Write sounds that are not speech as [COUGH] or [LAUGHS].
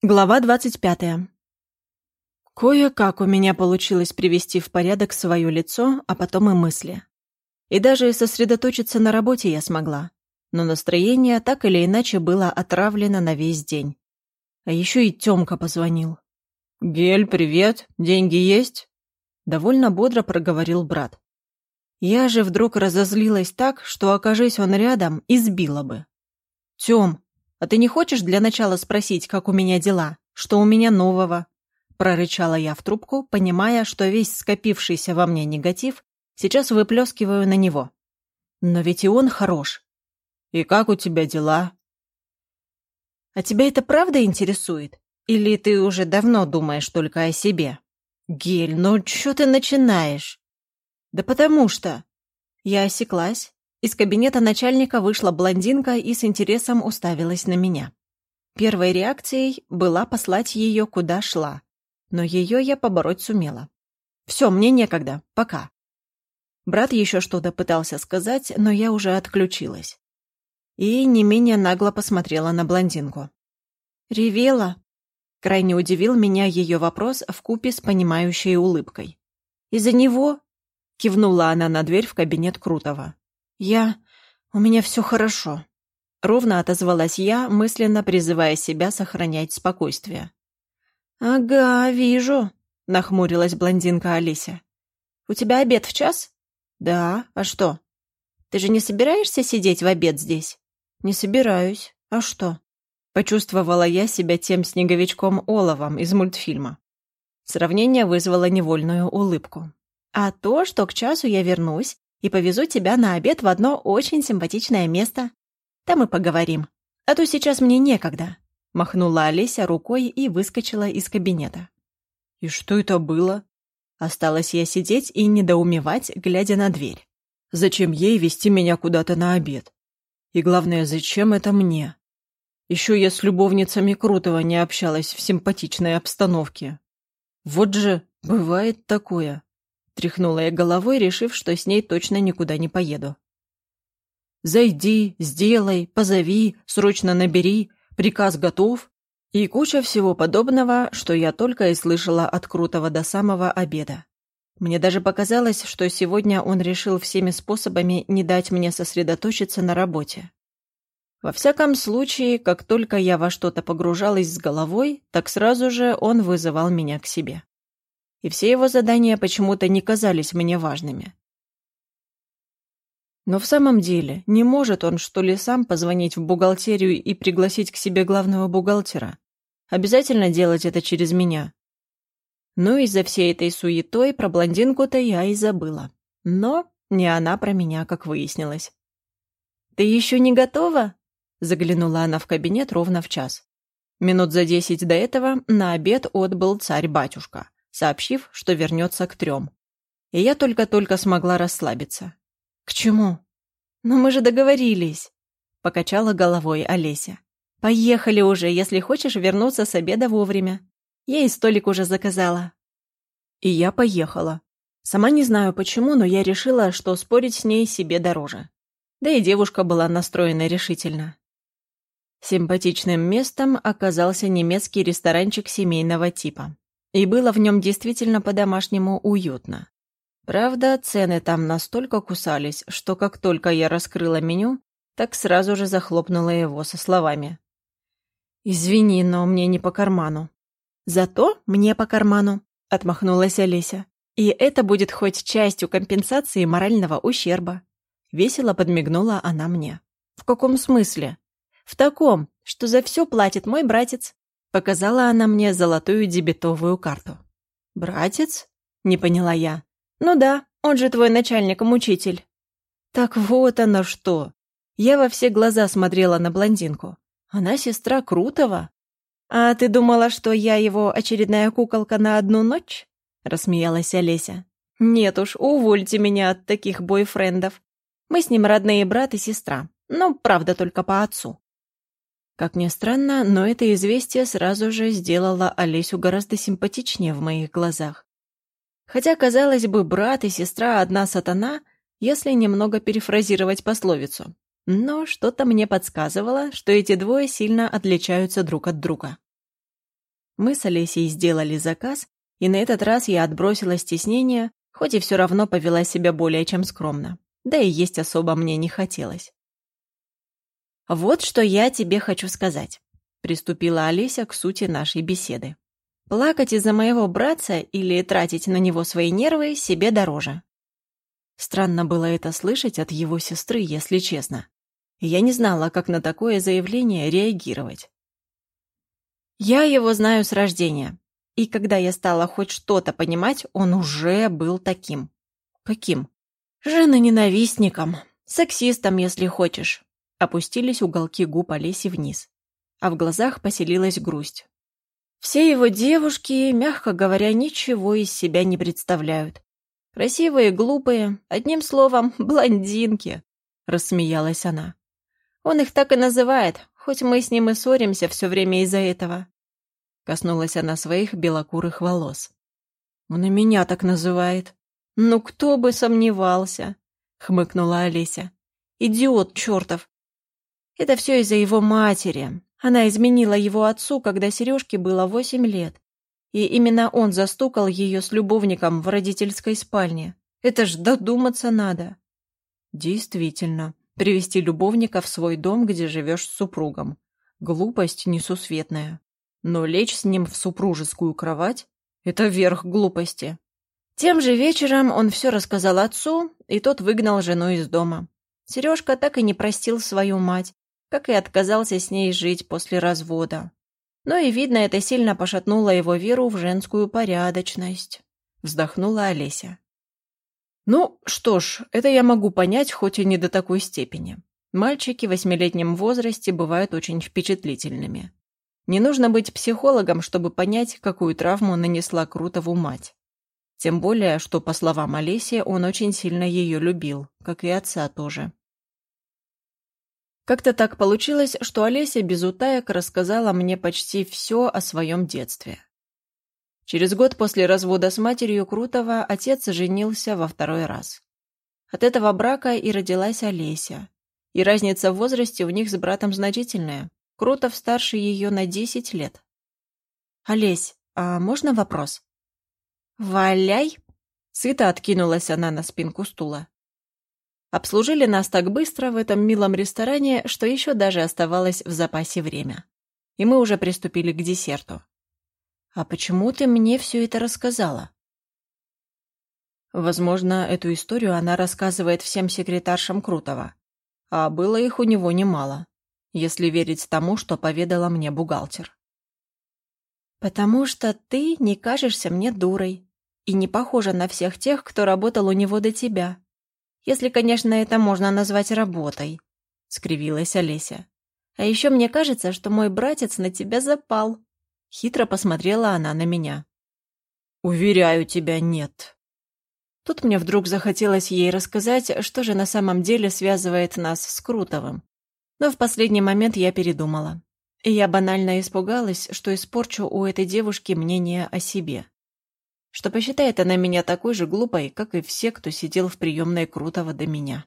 Глава двадцать пятая. Кое-как у меня получилось привести в порядок свое лицо, а потом и мысли. И даже сосредоточиться на работе я смогла. Но настроение так или иначе было отравлено на весь день. А еще и Тёмка позвонил. «Гель, привет. Деньги есть?» Довольно бодро проговорил брат. Я же вдруг разозлилась так, что, окажись он рядом, избила бы. «Тём, «А ты не хочешь для начала спросить, как у меня дела? Что у меня нового?» Прорычала я в трубку, понимая, что весь скопившийся во мне негатив сейчас выплескиваю на него. Но ведь и он хорош. «И как у тебя дела?» «А тебя это правда интересует? Или ты уже давно думаешь только о себе?» «Гель, ну что ты начинаешь?» «Да потому что...» Я осеклась, из кабинета начальника вышла блондинка и с интересом уставилась на меня. Первой реакцией была послать ее куда шла, но ее я побороть сумела. «Все, мне некогда, пока». Брат еще что-то пытался сказать, но я уже отключилась. И не менее нагло посмотрела на блондинку. «Ревела?» Крайне удивил меня ее вопрос в купе с понимающей улыбкой. «Из-за него?» — кивнула она на дверь в кабинет Крутого. «Я... у меня все хорошо», — ровно отозвалась я, мысленно призывая себя сохранять спокойствие. «Ага, вижу», — нахмурилась блондинка Алися. «У тебя обед в час?» «Да, а что?» «Ты же не собираешься сидеть в обед здесь?» «Не собираюсь. А что?» Почувствовала я себя тем снеговичком Оловом из мультфильма. Сравнение вызвало невольную улыбку. «А то, что к часу я вернусь, и повезу тебя на обед в одно очень симпатичное место. Там и поговорим. А то сейчас мне некогда». Махнула Олеся рукой и выскочила из кабинета. «И что это было?» Осталось я сидеть и недоумевать, глядя на дверь. «Зачем ей вести меня куда-то на обед? И главное, зачем это мне? Еще я с любовницами Крутого не общалась в симпатичной обстановке. Вот же, бывает такое. Тряхнула я головой, решив, что с ней точно никуда не поеду. «Зайди, сделай, позови, срочно набери, приказ готов» и куча всего подобного, что я только и слышала от Крутого до самого обеда. Мне даже показалось, что сегодня он решил всеми способами не дать мне сосредоточиться на работе. Во всяком случае, как только я во что-то погружалась с головой, так сразу же он вызывал меня к себе и все его задания почему-то не казались мне важными. Но в самом деле, не может он, что ли, сам позвонить в бухгалтерию и пригласить к себе главного бухгалтера? Обязательно делать это через меня. Ну, из-за всей этой суетой про блондинку-то я и забыла. Но не она про меня, как выяснилось. «Ты еще не готова?» Заглянула она в кабинет ровно в час. Минут за десять до этого на обед отбыл царь-батюшка сообщив, что вернется к трем. И я только-только смогла расслабиться. «К чему?» «Ну мы же договорились», — покачала головой Олеся. «Поехали уже, если хочешь вернуться с обеда вовремя. Я и столик уже заказала». И я поехала. Сама не знаю почему, но я решила, что спорить с ней себе дороже. Да и девушка была настроена решительно. Симпатичным местом оказался немецкий ресторанчик семейного типа. И было в нем действительно по-домашнему уютно. Правда, цены там настолько кусались, что как только я раскрыла меню, так сразу же захлопнула его со словами. «Извини, но мне не по карману». «Зато мне по карману», — отмахнулась Олеся. «И это будет хоть частью компенсации морального ущерба». Весело подмигнула она мне. «В каком смысле?» «В таком, что за все платит мой братец. Показала она мне золотую дебетовую карту. «Братец?» — не поняла я. «Ну да, он же твой начальник-мучитель». «Так вот оно что!» Я во все глаза смотрела на блондинку. «Она сестра Крутого?» «А ты думала, что я его очередная куколка на одну ночь?» — рассмеялась Олеся. «Нет уж, увольте меня от таких бойфрендов. Мы с ним родные брат и сестра. Ну, правда, только по отцу. Как ни странно, но это известие сразу же сделало Олесю гораздо симпатичнее в моих глазах. Хотя, казалось бы, брат и сестра одна сатана, если немного перефразировать пословицу. Но что-то мне подсказывало, что эти двое сильно отличаются друг от друга. Мы с Олесей сделали заказ, и на этот раз я отбросила стеснение, хоть и все равно повела себя более чем скромно. Да и есть особо мне не хотелось. «Вот что я тебе хочу сказать», — приступила Олеся к сути нашей беседы. «Плакать из-за моего братца или тратить на него свои нервы себе дороже». Странно было это слышать от его сестры, если честно. Я не знала, как на такое заявление реагировать. Я его знаю с рождения. И когда я стала хоть что-то понимать, он уже был таким. Каким? Женоненавистником. Сексистом, если хочешь. Опустились уголки губ Олеси вниз. А в глазах поселилась грусть. Все его девушки, мягко говоря, ничего из себя не представляют. Красивые, глупые, одним словом, [LAUGHS] блондинки, рассмеялась она. Он их так и называет, хоть мы с ним и ссоримся все время из-за этого. Коснулась она своих белокурых волос. Он и меня так называет. Ну кто бы сомневался, хмыкнула Олеся. Идиот чертов. Это все из-за его матери. Она изменила его отцу, когда Сережке было восемь лет. И именно он застукал ее с любовником в родительской спальне. Это ж додуматься надо. Действительно, Привести любовника в свой дом, где живешь с супругом. Глупость несусветная. Но лечь с ним в супружескую кровать — это верх глупости. Тем же вечером он все рассказал отцу, и тот выгнал жену из дома. Сережка так и не простил свою мать, как и отказался с ней жить после развода. Но и, видно, это сильно пошатнуло его веру в женскую порядочность. Вздохнула Олеся. Ну, что ж, это я могу понять, хоть и не до такой степени. Мальчики в восьмилетнем возрасте бывают очень впечатлительными. Не нужно быть психологом, чтобы понять, какую травму нанесла Крутову мать. Тем более, что, по словам Олеси, он очень сильно ее любил, как и отца тоже. Как-то так получилось, что Олеся без утаек рассказала мне почти все о своем детстве. Через год после развода с матерью Крутова отец женился во второй раз. От этого брака и родилась Олеся. И разница в возрасте у них с братом значительная. Крутов старше ее на 10 лет. «Олесь, а можно вопрос?» «Валяй!» Сыто откинулась она на спинку стула. Обслужили нас так быстро в этом милом ресторане, что еще даже оставалось в запасе время. И мы уже приступили к десерту. «А почему ты мне все это рассказала?» Возможно, эту историю она рассказывает всем секретаршам Крутого. А было их у него немало, если верить тому, что поведала мне бухгалтер. «Потому что ты не кажешься мне дурой и не похожа на всех тех, кто работал у него до тебя. Если, конечно, это можно назвать работой», — скривилась Олеся. «А еще мне кажется, что мой братец на тебя запал». Хитро посмотрела она на меня. «Уверяю тебя, нет». Тут мне вдруг захотелось ей рассказать, что же на самом деле связывает нас с Крутовым. Но в последний момент я передумала. И я банально испугалась, что испорчу у этой девушки мнение о себе. Что посчитает она меня такой же глупой, как и все, кто сидел в приемной Крутого до меня.